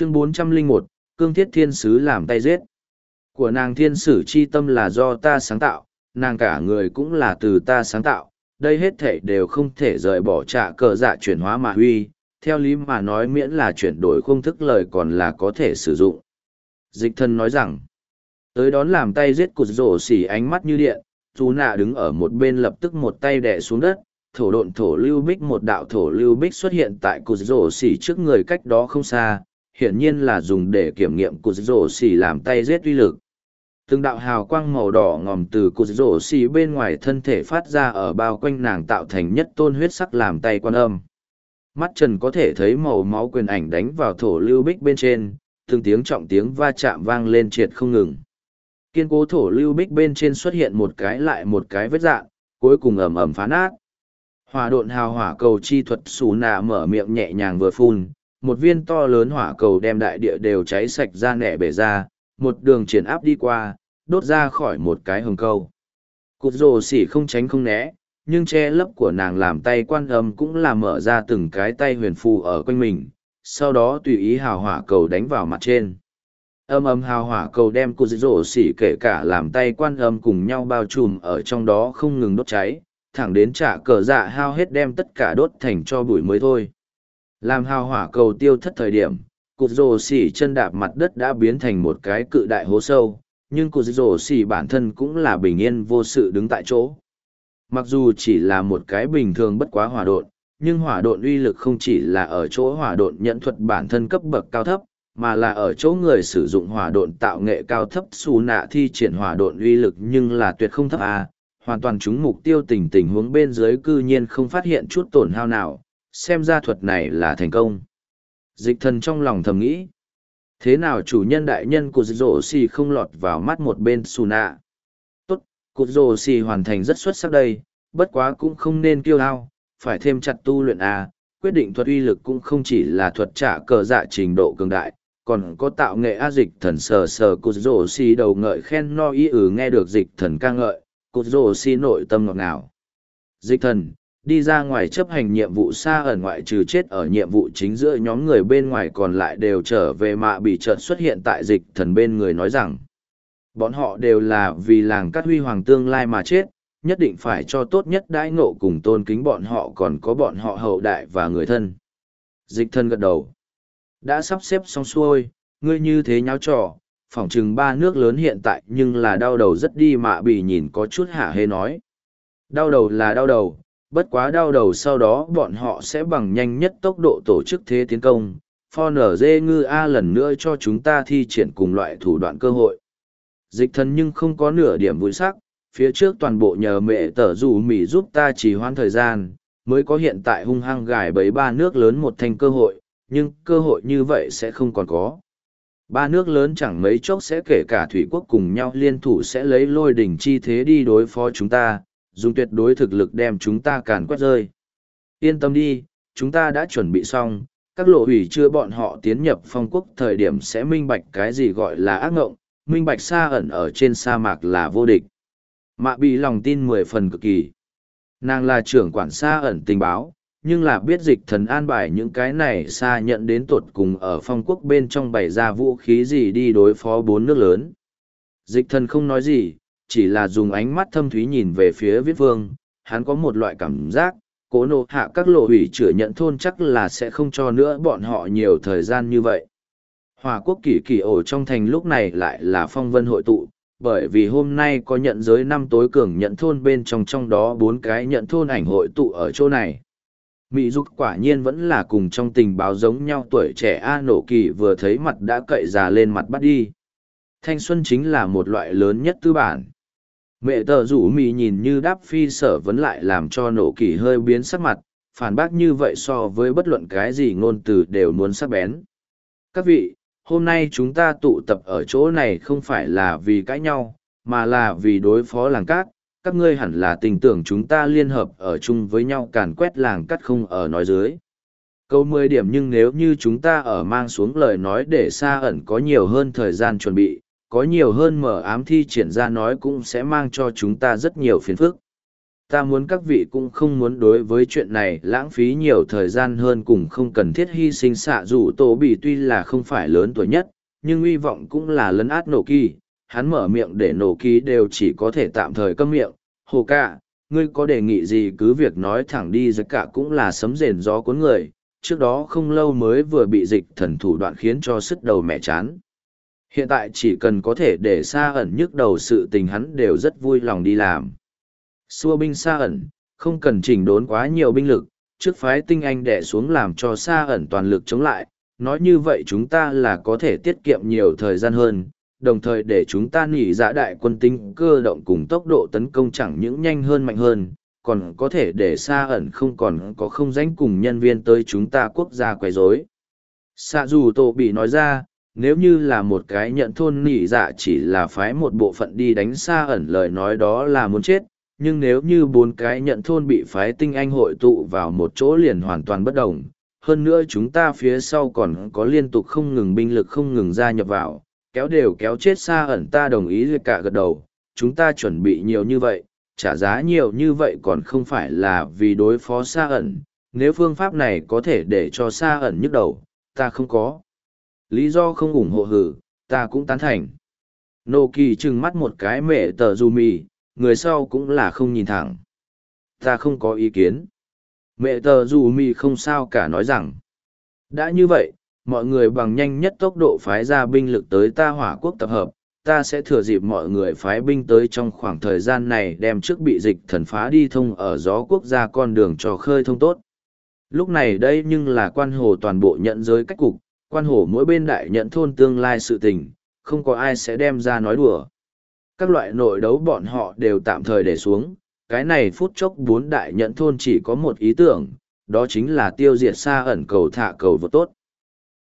chương 401, cương thiết thiên sứ làm tay giết. Của nàng thiên sử chi tâm là do ta sáng tạo, nàng cả người cũng là từ ta sáng tạo, đây hết thể đều không thể rời bỏ trả cờ dạ chuyển hóa mà huy, theo lý mà nói miễn là chuyển đổi không thức lời còn là có thể sử dụng. Dịch thân nói rằng, tới đón làm tay giết cụt rổ xỉ ánh mắt như điện, chú nạ đứng ở một bên lập tức một tay đẻ xuống đất, thổ độn thổ lưu bích một đạo thổ lưu bích xuất hiện tại cụt rổ xỉ trước người cách đó không xa, hiển nhiên là dùng để kiểm nghiệm cụt rổ xỉ làm tay giết uy lực. Từng đạo hào quang màu đỏ ngòm từ cụt rổ xì bên ngoài thân thể phát ra ở bao quanh nàng tạo thành nhất tôn huyết sắc làm tay quan âm. Mắt trần có thể thấy màu máu quyền ảnh đánh vào thổ lưu bích bên trên, từng tiếng trọng tiếng va chạm vang lên triệt không ngừng. Kiên cố thổ lưu bích bên trên xuất hiện một cái lại một cái vết dạn cuối cùng ẩm ẩm phá nát. Hòa độn hào hỏa cầu chi thuật xù nạ mở miệng nhẹ nhàng vừa phun một viên to lớn hỏa cầu đem đại địa đều cháy sạch ra nẻ bể ra một đường triển áp đi qua đốt ra khỏi một cái hồng câu. Cục rồ xỉ không tránh không né, nhưng che lấp của nàng làm tay quan âm cũng là mở ra từng cái tay huyền phù ở quanh mình, sau đó tùy ý hào hỏa cầu đánh vào mặt trên. Âm âm hào hỏa cầu đem cục rồ xỉ kể cả làm tay quan âm cùng nhau bao trùm ở trong đó không ngừng đốt cháy, thẳng đến trả cờ dạ hao hết đem tất cả đốt thành cho bụi mới thôi. Làm hào hỏa cầu tiêu thất thời điểm, cụt rồ xỉ chân đạp mặt đất đã biến thành một cái cự đại hố sâu, nhưng cụt rổ xỉ bản thân cũng là bình yên vô sự đứng tại chỗ. Mặc dù chỉ là một cái bình thường bất quá hỏa độn, nhưng hỏa độn uy lực không chỉ là ở chỗ hỏa độn nhận thuật bản thân cấp bậc cao thấp, mà là ở chỗ người sử dụng hỏa độn tạo nghệ cao thấp xù nạ thi triển hỏa độn uy lực nhưng là tuyệt không thấp à, hoàn toàn chúng mục tiêu tình tình huống bên dưới cư nhiên không phát hiện chút tổn hao nào, xem ra thuật này là thành công. Dịch thần trong lòng thầm nghĩ, thế nào chủ nhân đại nhân của rổ xì không lọt vào mắt một bên xù nạ tốt cụt rổ xì hoàn thành rất xuất sắc đây, bất quá cũng không nên kiêu hao phải thêm chặt tu luyện à. quyết định thuật uy lực cũng không chỉ là thuật trả cờ dạ trình độ cường đại, còn có tạo nghệ a dịch thần sờ sờ cụt rổ xì đầu ngợi khen no ý ử nghe được dịch thần ca ngợi cụt rổ xì nội tâm ngọt ngào dịch thần đi ra ngoài chấp hành nhiệm vụ xa ẩn ngoại trừ chết ở nhiệm vụ chính giữa, nhóm người bên ngoài còn lại đều trở về mạ bị trợn xuất hiện tại dịch thần bên người nói rằng, bọn họ đều là vì làng cát huy hoàng tương lai mà chết, nhất định phải cho tốt nhất đãi ngộ cùng tôn kính bọn họ còn có bọn họ hậu đại và người thân. Dịch thân gật đầu, đã sắp xếp xong xuôi, ngươi như thế nháo trò, phỏng chừng ba nước lớn hiện tại nhưng là đau đầu rất đi. Mạ bị nhìn có chút hả hê nói, đau đầu là đau đầu bất quá đau đầu sau đó bọn họ sẽ bằng nhanh nhất tốc độ tổ chức thế tiến công. For NG ngư A lần nữa cho chúng ta thi triển cùng loại thủ đoạn cơ hội. Dịch thần nhưng không có nửa điểm vui sắc, phía trước toàn bộ nhờ mẹ tở dù Mỹ giúp ta chỉ hoãn thời gian, mới có hiện tại hung hăng gài bấy ba nước lớn một thành cơ hội, nhưng cơ hội như vậy sẽ không còn có. Ba nước lớn chẳng mấy chốc sẽ kể cả thủy quốc cùng nhau liên thủ sẽ lấy lôi đỉnh chi thế đi đối phó chúng ta, dùng tuyệt đối thực lực đem chúng ta càn quét rơi. Yên tâm đi, chúng ta đã chuẩn bị xong, các lộ hủy chưa bọn họ tiến nhập phong quốc thời điểm sẽ minh bạch cái gì gọi là ác ngộng, minh bạch xa ẩn ở trên sa mạc là vô địch. Mạ bị lòng tin mười phần cực kỳ. Nàng là trưởng quản xa ẩn tình báo, nhưng là biết dịch thần an bài những cái này xa nhận đến tuột cùng ở phong quốc bên trong bày ra vũ khí gì đi đối phó bốn nước lớn. Dịch thần không nói gì, chỉ là dùng ánh mắt thâm thúy nhìn về phía viết vương, hắn có một loại cảm giác, cố nộ hạ các lộ hủy chữa nhận thôn chắc là sẽ không cho nữa bọn họ nhiều thời gian như vậy. Hòa quốc kỷ kỷ ổ trong thành lúc này lại là phong vân hội tụ, bởi vì hôm nay có nhận giới năm tối cường nhận thôn bên trong trong đó bốn cái nhận thôn ảnh hội tụ ở chỗ này. Mỹ Dục quả nhiên vẫn là cùng trong tình báo giống nhau tuổi trẻ A nổ kỳ vừa thấy mặt đã cậy già lên mặt bắt đi. Thanh xuân chính là một loại lớn nhất tư bản mẹ tờ rủ mì nhìn như đáp phi sở vấn lại làm cho nổ kỳ hơi biến sắc mặt, phản bác như vậy so với bất luận cái gì ngôn từ đều muốn sắc bén. Các vị, hôm nay chúng ta tụ tập ở chỗ này không phải là vì cãi nhau, mà là vì đối phó làng cát. Các ngươi hẳn là tình tưởng chúng ta liên hợp ở chung với nhau càn quét làng cắt không ở nói dưới. Câu mười điểm nhưng nếu như chúng ta ở mang xuống lời nói để xa ẩn có nhiều hơn thời gian chuẩn bị có nhiều hơn mở ám thi triển ra nói cũng sẽ mang cho chúng ta rất nhiều phiền phức. ta muốn các vị cũng không muốn đối với chuyện này lãng phí nhiều thời gian hơn cùng không cần thiết hy sinh xạ dù tổ bị tuy là không phải lớn tuổi nhất, nhưng hy vọng cũng là lấn át nổ kỳ. Hắn mở miệng để nổ kỳ đều chỉ có thể tạm thời câm miệng. Hồ ca, ngươi có đề nghị gì cứ việc nói thẳng đi giấc cả cũng là sấm rền gió cuốn người. Trước đó không lâu mới vừa bị dịch thần thủ đoạn khiến cho sức đầu mẹ chán hiện tại chỉ cần có thể để xa ẩn nhức đầu sự tình hắn đều rất vui lòng đi làm. Xua binh xa ẩn, không cần chỉnh đốn quá nhiều binh lực, trước phái tinh anh đẻ xuống làm cho xa ẩn toàn lực chống lại. Nói như vậy chúng ta là có thể tiết kiệm nhiều thời gian hơn, đồng thời để chúng ta nỉ dạ đại quân tinh cơ động cùng tốc độ tấn công chẳng những nhanh hơn mạnh hơn, còn có thể để xa ẩn không còn có không danh cùng nhân viên tới chúng ta quốc gia quấy rối. Xạ dù tổ bị nói ra nếu như là một cái nhận thôn nỉ dạ chỉ là phái một bộ phận đi đánh xa ẩn lời nói đó là muốn chết, nhưng nếu như bốn cái nhận thôn bị phái tinh anh hội tụ vào một chỗ liền hoàn toàn bất đồng. Hơn nữa chúng ta phía sau còn có liên tục không ngừng binh lực không ngừng gia nhập vào, kéo đều kéo chết xa ẩn ta đồng ý với cả gật đầu, chúng ta chuẩn bị nhiều như vậy, trả giá nhiều như vậy còn không phải là vì đối phó xa ẩn, nếu phương pháp này có thể để cho xa ẩn nhức đầu, ta không có lý do không ủng hộ hử, ta cũng tán thành. Nô kỳ trừng mắt một cái mẹ tờ dù mì người sau cũng là không nhìn thẳng. Ta không có ý kiến. Mẹ tờ dù mì không sao cả nói rằng, đã như vậy, mọi người bằng nhanh nhất tốc độ phái ra binh lực tới ta hỏa quốc tập hợp, ta sẽ thừa dịp mọi người phái binh tới trong khoảng thời gian này đem trước bị dịch thần phá đi thông ở gió quốc gia con đường trò khơi thông tốt. Lúc này đây nhưng là quan hồ toàn bộ nhận giới cách cục quan hổ mỗi bên đại nhận thôn tương lai sự tình, không có ai sẽ đem ra nói đùa. Các loại nội đấu bọn họ đều tạm thời để xuống, cái này phút chốc bốn đại nhận thôn chỉ có một ý tưởng, đó chính là tiêu diệt xa ẩn cầu thả cầu vượt tốt.